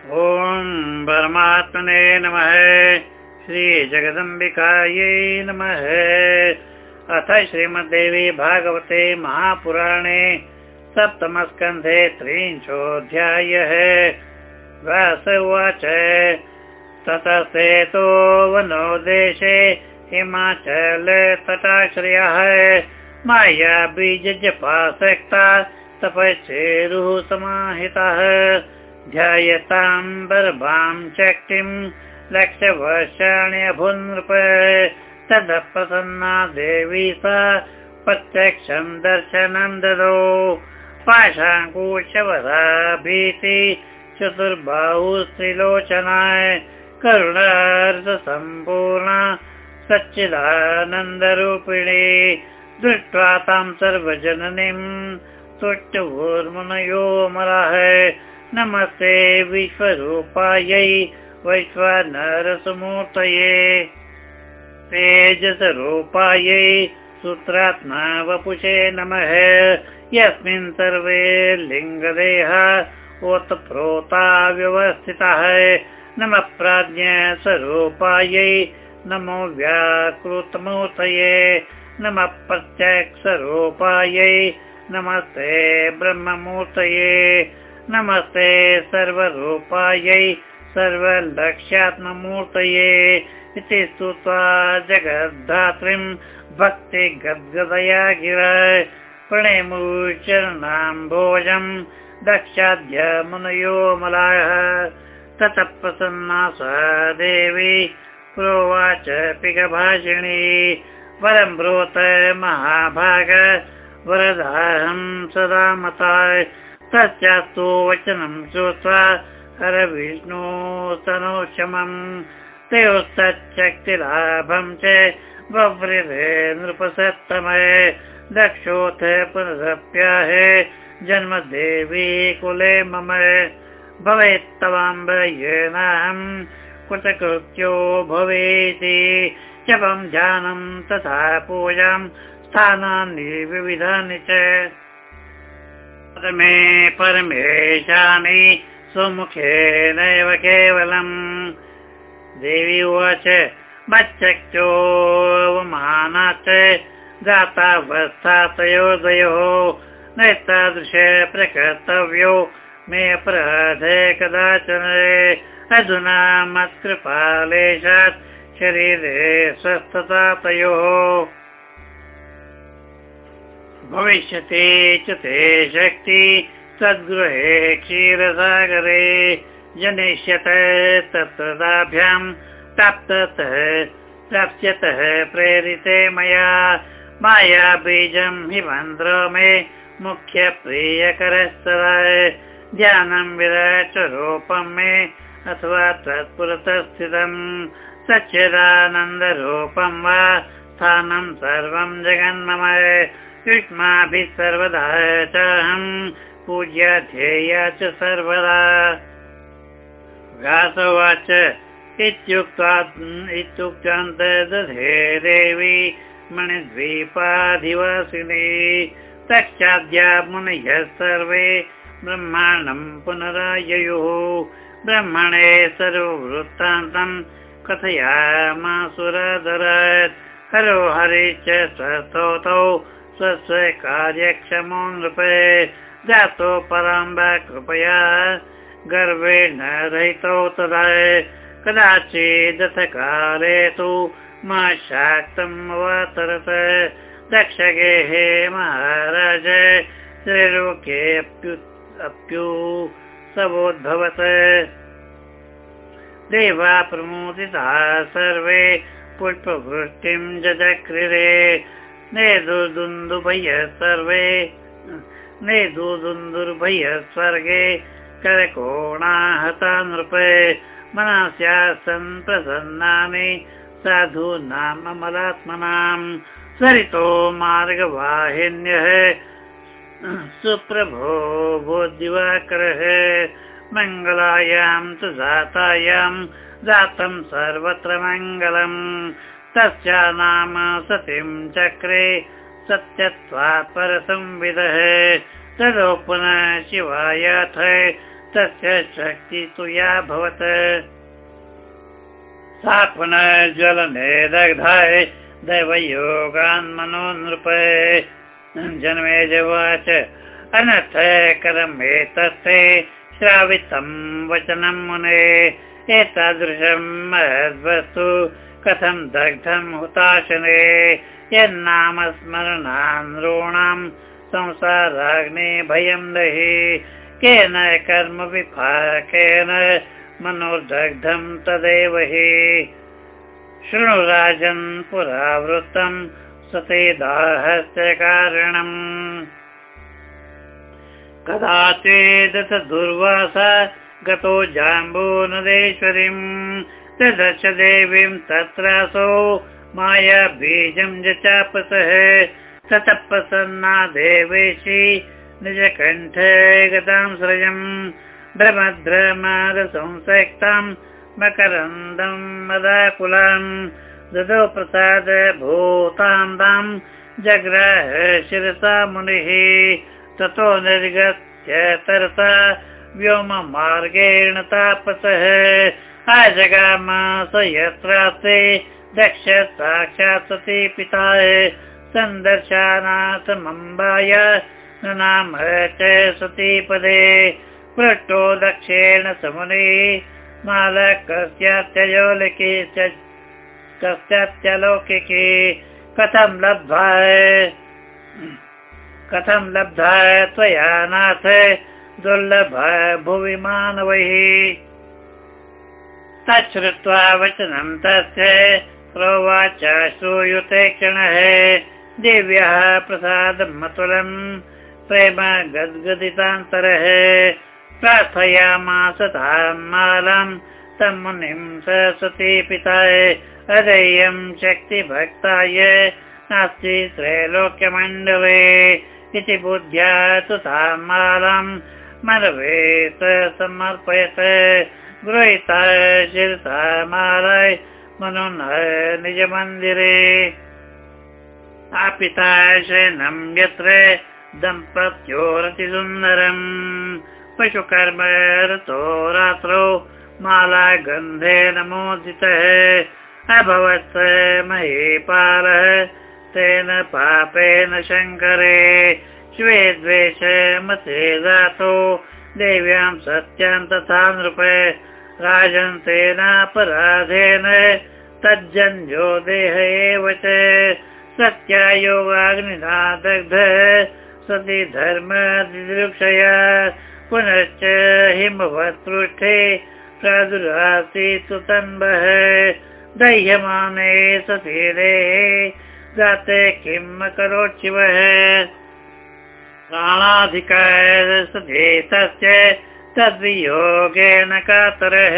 ॐ परमात्मने नमः। श्रीजगदम्बिकायै नमः। अथ श्रीमद्देवी भागवते महापुराणे सप्तमस्कन्धे त्रिंशोऽध्यायः। व्यास उवाच। ततसेतो वनो देशे हिमाचल तटाश्रयः। माया बीजजपासक्ता तपश्चेरुः समाहितः ध्यायताम् बर्भां शक्तिम् लक्ष्यवर्षाणि अभुन्नृप तदप्रसन्ना देवी सा प्रत्यक्षम् दर्शनं ददो। पाशाङ्कुशवरा भीति चतुर्बाहु त्रिलोचनाय करुणार्थसम्पूर्णा सच्चिदानन्दरूपिणी दृष्ट्वा तां सर्वजननीम् तुष्टभूर्मुनयो मराः नमस्ते विश्वरूपायै वैश्वानरसमूर्तये। तेजसरूपायै सूत्रात्मा वपुषे नमः। यस्मिन् सर्वे लिङ्गदेह ओतप्रोता व्यवस्थितः नमः प्राज्ञस्वरूपायै नमो व्याकृतमूर्तये। नमः प्रत्यक्षरूपायै नमस्ते ब्रह्ममूर्तये नमस्ते सर्वरूपायै सर्वलक्ष्यात्ममूर्तये इति स्तुत्वा जगद्धात्रीं भक्ति गद्गदया गिरा प्रणेमुचरणाम्भोजम् दक्षाध्य मुनयो मलायः ततः प्रसन्ना सा देवी प्रोवाच पिगभाषिणी वरं ब्रोत महाभाग वरदाहं सदा मता तस्यास्तु वचनं श्रुत्वा हरविष्णो तनोक्षमम् तयोस्तच्छक्तिलाभं च वव्रिरे नृपसत्तमय। दक्षोऽथ पुनरप्याहे जन्मदेवी कुले मम। भवेत्तवाम्बयेनाहं कृतकृत्यो भवेति। जपं ध्यानं तथा पूजां स्थानानि विविधानि च मे परमेशानि स्वमुखेनैव केवलम्। देवी उवाच मच्चक्षोऽवमानात् जातावस्था तयोर्द्वयोः नैतादृश प्रकर्तव्यो मे अपराधे कदाचन अधुना मत्कृपालेशात् शरीरे स्वस्थता तयोः भविष्यति च ते शक्ति तद्गृहे क्षीरसागरे जनिष्यत तत्रदाभ्यां प्राप्ततः प्राप्स्यतः प्रेरिते मया माया बीजं हि मन्त्र मे मुख्यप्रियकरस्तदा ध्यानं विराटरूपं मे अथवा तत्पुरतः स्थितं सच्चिदानन्दरूपं वा स्थानं सर्वं जगन्मम युष्माभिः सर्वदा चाहं पूज्या ध्येया च सर्वदा। व्यासवाच इत्युक्त्वा इत्युक्तान्त दधे देवी मणिद्वीपाधिवासिनी तक्षाद्या मुनयः सर्वे ब्रह्माण्डं पुनराययुः। ब्रह्मणे सर्ववृत्तान्तं कथयामासुरादरात् हरो हरि च स्वस्तौतौ स्वस्य कार्यक्षमो नृपे। जातो पराम्ब कृपया गर्वेण रहितौ तदा। कदाचिदथ काले तु शाक्तम् अवतरत। दक्षगेहे महाराज त्रिलोकेऽप्यु सबोद्भवत् देवा प्रमोदिता सर्वे पुष्पवृष्टिं जचक्रिरे नेदुदुन्दुभय सर्वे नेदुदुन्दुर्भय स्वर्गे करकोणाहता नृप मनस्यासन् प्रसन्नानि साधूनाम् अमलात्मनाम् सरितो मार्गवाहिन्यः सुप्रभो भो दिवाकरः मङ्गलायां तु जातायां जातं सर्वत्र मङ्गलम्। तस्या नाम सतीं चक्रे सत्यत्वात् परसंविदः। पुनः शिवायाथ तस्य शक्ति तु या भवत्। सा पुनर्ज्वलने दग्धाय दैवयोगान् मनो नृपे जन्मे जवाच अनर्थकरम् श्रावितं वचनं मुने एतादृशं महद्वस्तु। कथं दग्धं हुताशने यन्नाम स्मरणानॄणां संसाराग्ने भयं दहि केन कर्म विपाकेन मनोदग्धं तदेव हि। शृणु राजन् पुरावृत्तं सते दाहस्य कारणम् कदाचिदथ दुर्वासा गतो जाम्बो नदेश्वरीम् दश देवीं तत्रासौ माया बीजं चापसः सतप्रसन्ना देवेशी निजकण्ठ गतां श्रयम् भ्रमद्रमादसंसक्तां मकरन्दं मदाकुलां ददौ प्रसाद भूतां दां जग्राह शिरसा मुनिः ततो निर्गत्य तरसा व्योममार्गेण तापसः। अजगाम स यत्रास्ते दक्ष साक्षात् सती पिताय सन्दर्शानाथमम्बाय नाम च सतीपदे पृष्टो दक्षेण समुनि मालकस्यात्यलोके कस्यात्यलौकिके कथं लब्ध्वा कथं लब्धा त्वया नाथ दुर्लभ भुवि मानवैः। तच्छ्रुत्वा वचनं तस्य प्रोवाच श्रूयुते क्षणः। दिव्यः प्रसादमतुलम् प्रेम गद्गदितान्तरः। प्रार्थयामास तां मालां तं मुनिं सरस्वती पिताय अदेयं शक्तिभक्ताय नास्ति त्रैलोक्यमण्डले इति बुद्ध्या तु तां मालां मरवेत समर्पयत गृहीता शिरसा मालाय मनो निजमन्दिरे। आपिता शयनं यत्र दम्पत्योरतिसुन्दरम् पशुकर्म रतो रात्रौ माला गन्धेन मोदितः अभवत् महीपालः तेन पापेन शङ्करे श्वे द्वेष मते दातो देव्यां सत्यां तथा नृप राजन् तेनापराधेन तज्जन्यो देह एव च। सत्यायोगाग्निना दग्ध सति धर्म दिदृक्षया पुनश्च हिमवत्पृष्ठे प्रादुरासीत् तन्वः दह्यमाने सतीरे जाते किम् करोचिवः प्राणाधिकार सदेतस्य तद्वियोगेन कातरः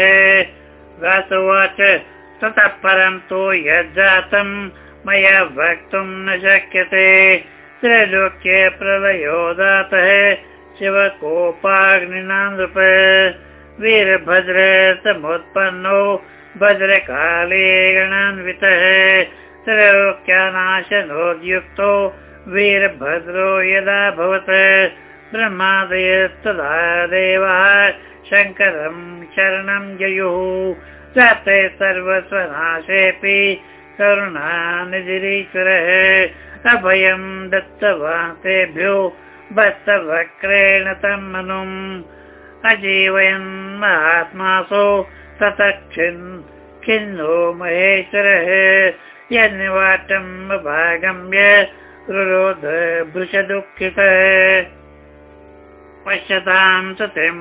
वासुवाच ततः परं तु यज्जातं, मया वक्तुं न शक्यते। त्रैलोक्ये प्रलयो दातः शिवकोपाग्निना नृप। वीरभद्र समुत्पन्नो, भद्रकाले गणान्वितः त्रैलोक्यानाशनोद्युक्तो वीरभद्रो यदा भवत् ब्रह्मादयस्तदा देवः शङ्करं शरणं जयुः जाते सर्वस्वनाशेऽपि करुणानिधिरीश्वरः। अभयं दत्तवान् तेभ्यो भक्तवक्रेण तं मनुम् अजीवयन् महात्मासो ततः खिन्नो महेश्वरः रुरोध भृशदुःखितः। पश्यतां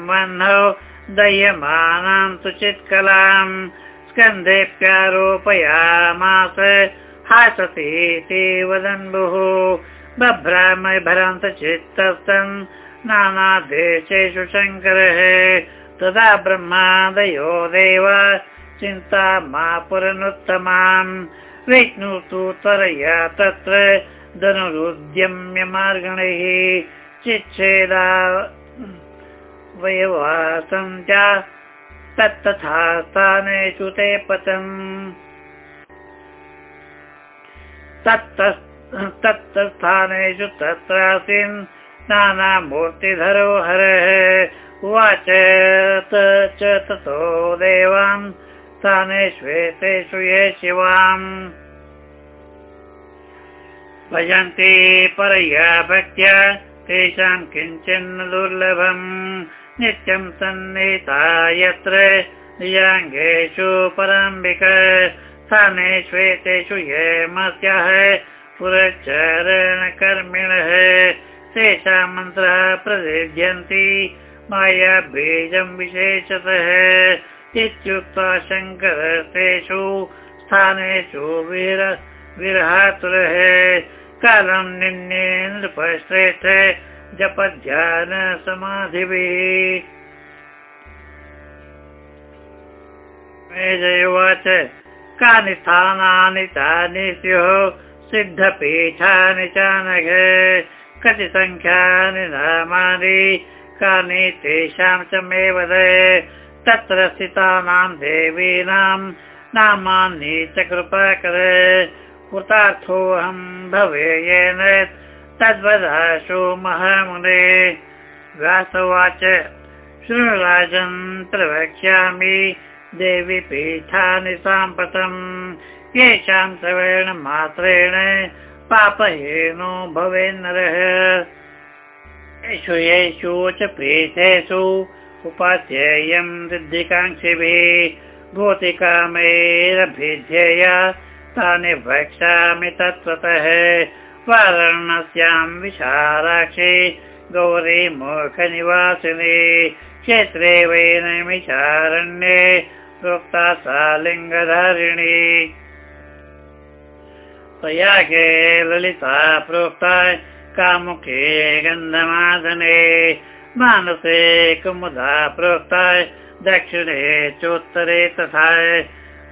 वह्नौ दह्यमानां तु चित्कलाम् स्कन्धेऽप्यारोपयामास हासतीति वदन् भुः बभ्रामभ्रान्त चित्तस्तन् नानादेशेषु शङ्करः। तदा ब्रह्मादयो देव चिन्ता मा पुरनुत्तमाम् विष्णु तु तत्र धनुरुद्यम्य मार्गणैः चिच्छेदा वयवासं च तत्तथा स्थानेषु ते पतम्। तत्तस्थानेषु तत्रासीन् नानामूर्तिधरो हरः उवाच च ततो देवान् स्थाने श्वेतेषु ये शिवाम् भजन्ति परया भक्त्या तेषां किञ्चिन्न दुर्लभम्। नित्यं सन्निता यत्र निजाङ्गेषु पराम्बिक स्थाने श्वेतेषु ये मस्याः पुरचरणकर्मिणः तेषां मन्त्रः प्रसिद्ध्यन्ति माया बीजं विशेषतः इत्युक्त्वा शङ्कर तेषु स्थानेषु वीर विरहातुरः कालं निन्ये नृपश्रेष्ठ जपध्यान समाधिभिः उवाच कानि स्थानानि तानि स्युः सिद्धपीठानि चानघ कति सङ्ख्यानि नामानि कानि तेषां च मे वद तत्र स्थितानां देवीनां नामानि च कृपाकर कृतार्थोऽहं भवेयेन तद्वदाशु महामुने। व्यासवाच शृणुराजन् प्रवक्ष्यामि देवी पीठानि साम्प्रतम् येषां श्रवणमात्रेण पापहेनो भवेन्नरः। येषु येषु च पीठेषु उपाध्येयं वृद्धिकाङ्क्षिभिः भूतिकामैरभिध्येया तानि वक्ष्यामि तत्त्वतः। वाराणस्यां विशालाक्षि गौरी मोखनिवासिनी क्षेत्रे वैनमिचारण्ये प्रोक्ता सा लिङ्गधारिणी प्रयागे ललिता प्रोक्ता कामुके गन्धमादने मानसे कुमुदा प्रोक्ताय, दक्षिणे चोत्तरे तथा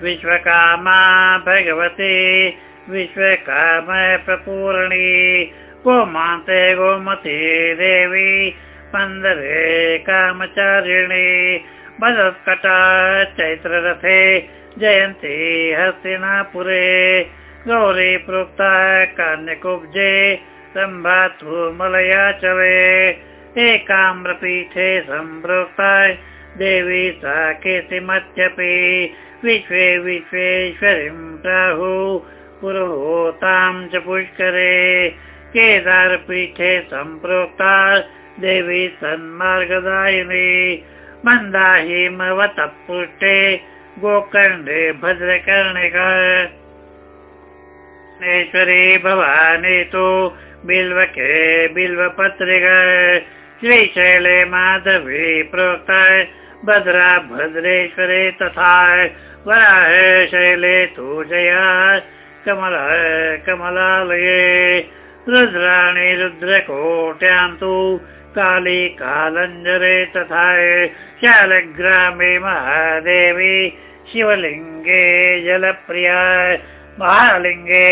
विश्वकामा भगवती विश्वकाम प्रपूरणी। गोमान्ते गोमती देवी मन्दरे कामचारिणी। मदत्कटा चैत्ररथे, जयन्ती हस्तिनापुरे। गौरी प्रोक्ता कान्यकुब्जे सम्भातु मलयाचले। एकाम्रपीठे सम्प्रोक्ता देवी सा कीर्तिमत्यपि विश्वे विश्वेश्वरीं प्राहु पुरोतां च पुष्करे। केदारपीठे सम्प्रोक्ता देवी सन्मार्गदायिनी। मन्दाहिमवतः पृष्ठे गोकर्णे भद्रकर्णिकेश्वरी भवानी तु बिल्वके बिल्वपत्रिक श्रीशैले माधवी प्रोक्ता भद्रा भद्रेश्वरे तथा वराह शैले तु जया कमल कमलालये रुद्राणि रुद्रकोट्यां तु काली कालञ्जरे तथा शालग्रामे महादेवी शिवलिङ्गे जलप्रिया महालिङ्गे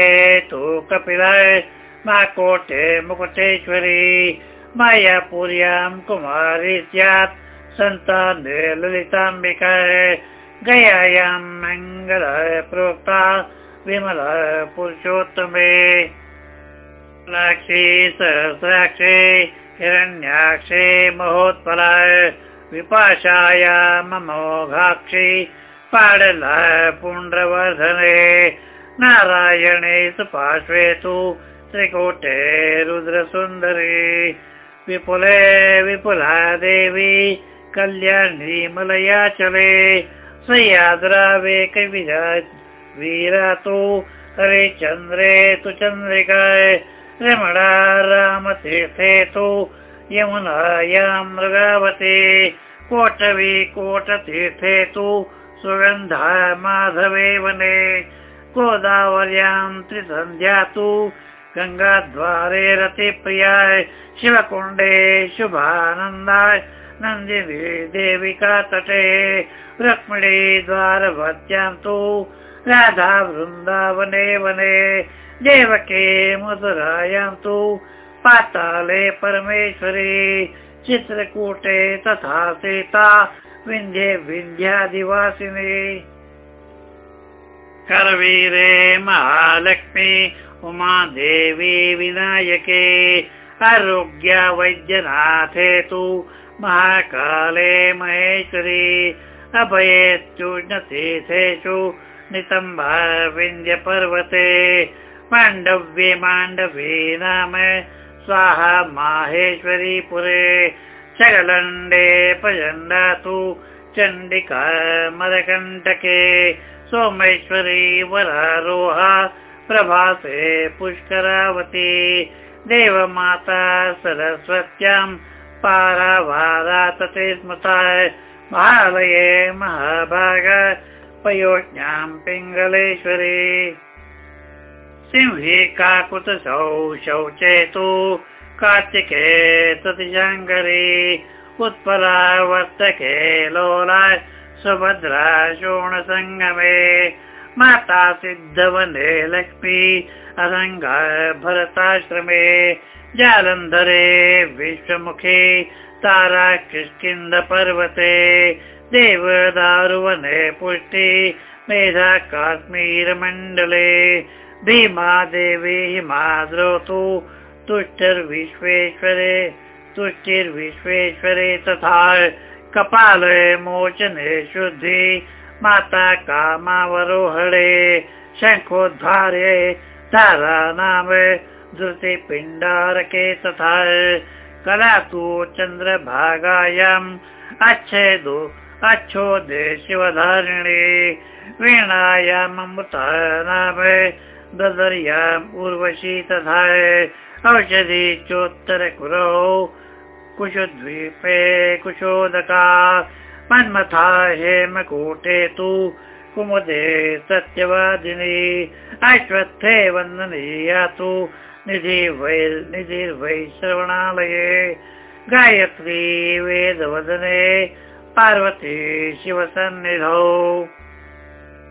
तु कपिलाय मा कोटे मुकुटेश्वरी मायापुर्यां कुमारी स्यात्। सन्ताने ललिताम्बिका गयायां मङ्गल प्रोक्ता विमल पुरुषोत्तमे। लाक्षी सहस्राक्षे हिरण्याक्षे महोत्पला विपाशाया ममोघाक्षी पाडल पुण्ड्रवर्धने। नारायणे सुपार्श्वे तु त्रिकोटे रुद्रसुन्दरी विपुले विपुला देवी कल्याणी मलयाचले सयाद्रावे कविरा वीरा तु हरिचन्द्रे तु चन्द्रिकाय रमणा रामतीर्थे तु यमुनायां मृगावते कोटवी कोटतीर्थे तु सुगन्धा माधवे वने गोदावर्यां त्रिसन्ध्या तु गङ्गाद्वारे रतिप्रियाय शिवकुण्डे शुभानन्दाय नन्दिनी देविका तटे रुक्मिणी द्वारभत्यां तु राधा वृन्दावने वने देवके मधुरायां तु पाताले परमेश्वरी चित्रकूटे तथा सीता विन्ध्ये विन्ध्यादिवासिनी। करवीरे महालक्ष्मी उमा देवी विनायके आरोग्या वैद्यनाथे तु महाकाले महेश्वरी अभयेत्युष्णतीर्थेषु विन्द्यपर्वते माण्डव्ये माण्डवी नाम स्वाहा माहेश्वरी पुरे चगलण्डे चण्डिका मदकण्टके सोमेश्वरी वरारोहा प्रभासे पुष्करावती। देवमाता सरस्वत्यां पारावारा तते स्मृता महालये महाभाग पयोज्ञां पिङ्गलेश्वरी। सिंही काकुतसौ शौचेतु कार्तिके ततिशङ्करी उत्पला वर्तके लोला सुभद्रा शोणसङ्गमे माता सिद्धवने लक्ष्मी अरङ्गा भरताश्रमे जालन्धरे विश्वमुखे तारा किष्किन्धपर्वते देवदारुवने पुष्टि, मेधा काश्मीर काश्मीरमण्डले भीमा देवी हिमाद्रोतु तुष्टिर्विश्वेश्वरे तुष्टिर्विश्वेश्वरे तथा कपाले मोचने शुद्धि। माता कामावरोहणे शङ्खोद्धारे तारा धृतिपिण्डारके तथा कला तु चन्द्रभागायाम् अच्छेदु अच्छोदे शिवधारिणे वीणायामृता नाम ददर्याम् उर्वशी तथा औषधि चोत्तरकुरौ कुशद्वीपे कुशोदका मन्मथा हेमकूटे तु कुमुदे सत्यवादिनी। अश्वत्थे वन्दनीया तु निधि वै निधिर्वै श्रवणालये। गायत्री वेदवदने। पार्वती शिवसन्निधौ।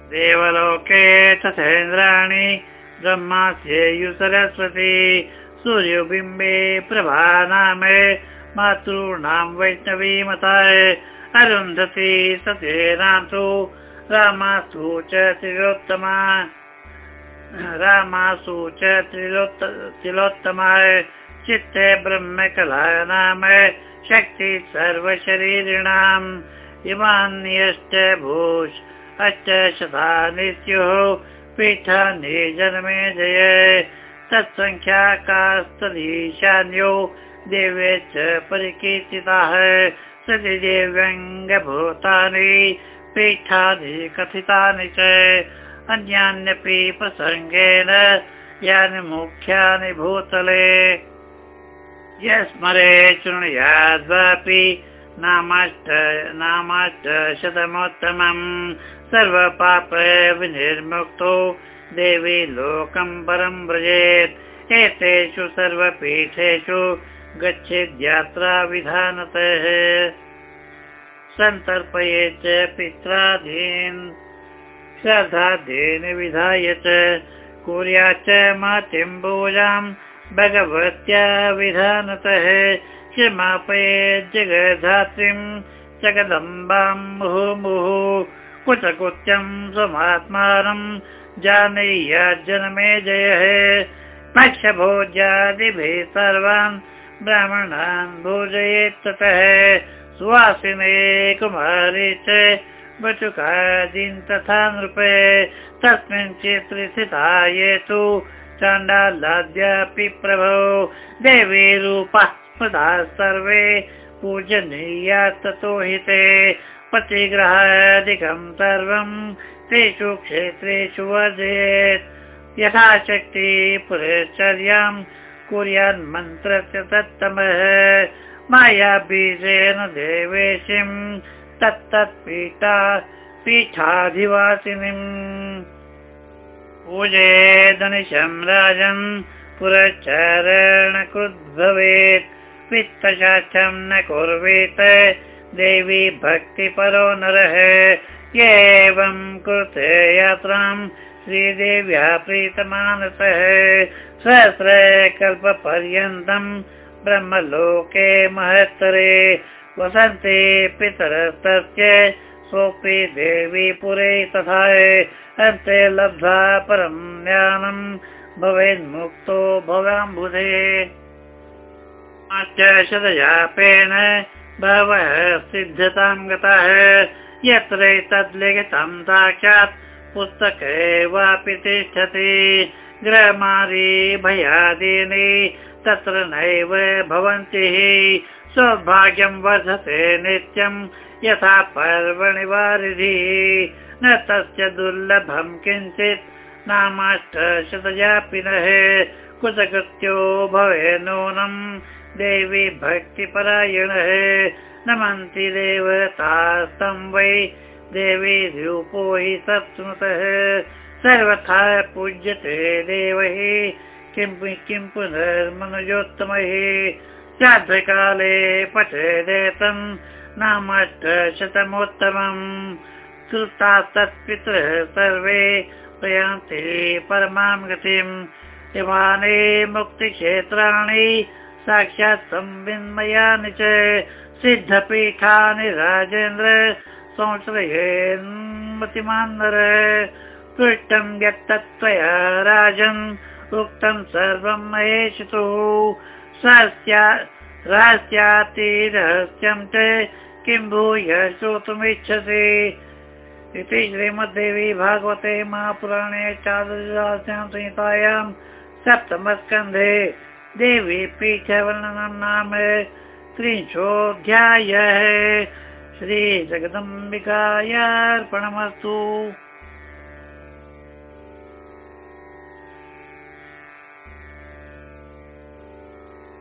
देवलोके तथेन्द्राणि। ब्रह्मास्येयु सरस्वती। सूर्यबिम्बे प्रभा नामे। मातॄणां वैष्णवी मताय अरुन्धति सत्येनाथु रामासु च त्रिलोत्तमा। रामासु च त्रिलोत्तमाय चित्ते ब्रह्मकला नाम शक्ति सर्वशरीरिणाम्। इमान्यश्च भूष अष्ट शतानि स्युः पीठानि जन्मे जय। तत्सङ्ख्याकास्तदीशान्यो देवे च परिकीर्तिताः सति देव्यङ्गभूतानि पीठानि कथितानि च अन्यान्यपि प्रसङ्गेन यानि मुख्यानि भूतले। यस्मरे शृणुयाद्वापि नामाष्ट नामाष्ट शतमोत्तमम् सर्वपाप विनिर्मुक्तो देवी लोकं परं व्रजेत्। एतेषु सर्वपीठेषु गच्छेद्यात्रा विधानतः सन्तर्पये च पित्राधीन् श्रद्धाधीन विधाय च कुर्याच्च मातिम्बूजां भगवत्या विधानतः। क्षमापये जगधात्रीं जगदम्बां मुहुर्मुहुः कुचकुत्यं स्वमात्मानं जानीय जनमे जयः पक्षभोज्यादिभिः सर्वान् ब्राह्मणान् भोजयेत् ततः सुवासिने च बचुकादीन् तथा नृपे तस्मिन् चित्रे स्थिता ये तु चाण्डालाद्यापि प्रभो देवी रूपः सर्वे पूजनीया ततो हिते पतिग्रहादिकं सर्वं तेषु क्षेत्रेषु वर्धयेत् यथाशक्ति पुरश्चर्यां कुर्यान्मन्त्रस्य तत्तमः। मायाबीजेन देवेशिं तत्तत्पीठा पीठाधिवासिनीम्। पूजेदनिशं राजन् पुरश्चरणकृद्भवेत्। वित्तशास्त्रं न कुर्वेत्। देवी भक्तिपरो नरः। एवं कृते यात्रां श्रीदेव्या प्रीतमानसः सहस्रकल्पपर्यन्तं ब्रह्मलोके महत्तरे वसन्ते पितरस्तस्य सोऽपि देवी पुरे तथा अन्ते लब्ध्वा परं ज्ञानं भवेन्मुक्तो भवाम्बुधे शतजापेन बहवः सिद्धतां गतः यत्र लिखितं साक्षात् पुस्तके वापि तिष्ठति भयादीनि तत्र नैव भवन्ति सौभाग्यं वर्धते नित्यं यथा पर्वणि वारिधिः न तस्य दुर्लभं किञ्चित् नामाष्टशतजापि नः कुतकृत्यो भवे नूनं देवी भक्तिपरायणः नमन्ति देवतास्तं वै। देवी रूपो हि सत्स्मृतः सर्वथा पूज्यते देवैः किं किं पुनर्मनुजोत्तमैः श्राद्धकाले पठेदेतं नामाष्टशतमोत्तमम् सर्वे प्रयान्ति परमां गतिम्। इमानि मुक्तिक्षेत्राणि साक्षात् संविन्मयानि च सिद्धपीठानि राजेन्द्र संश्रयेन्मतिमान्नर पृष्टं यत्तत्त्वया राजन् उक्तं सर्वं महेशितुः। रहस्यातिरहस्यं च किं भूय श्रोतुमिच्छसि? इति श्रीमद्देवी भागवते महापुराणे चादुर्यास्यां संहितायां सप्तमस्कन्धे देवी पीठवर्णनं नाम त्रिंशोऽध्यायः। श्रीजगदम्बिकायार्पणमस्तु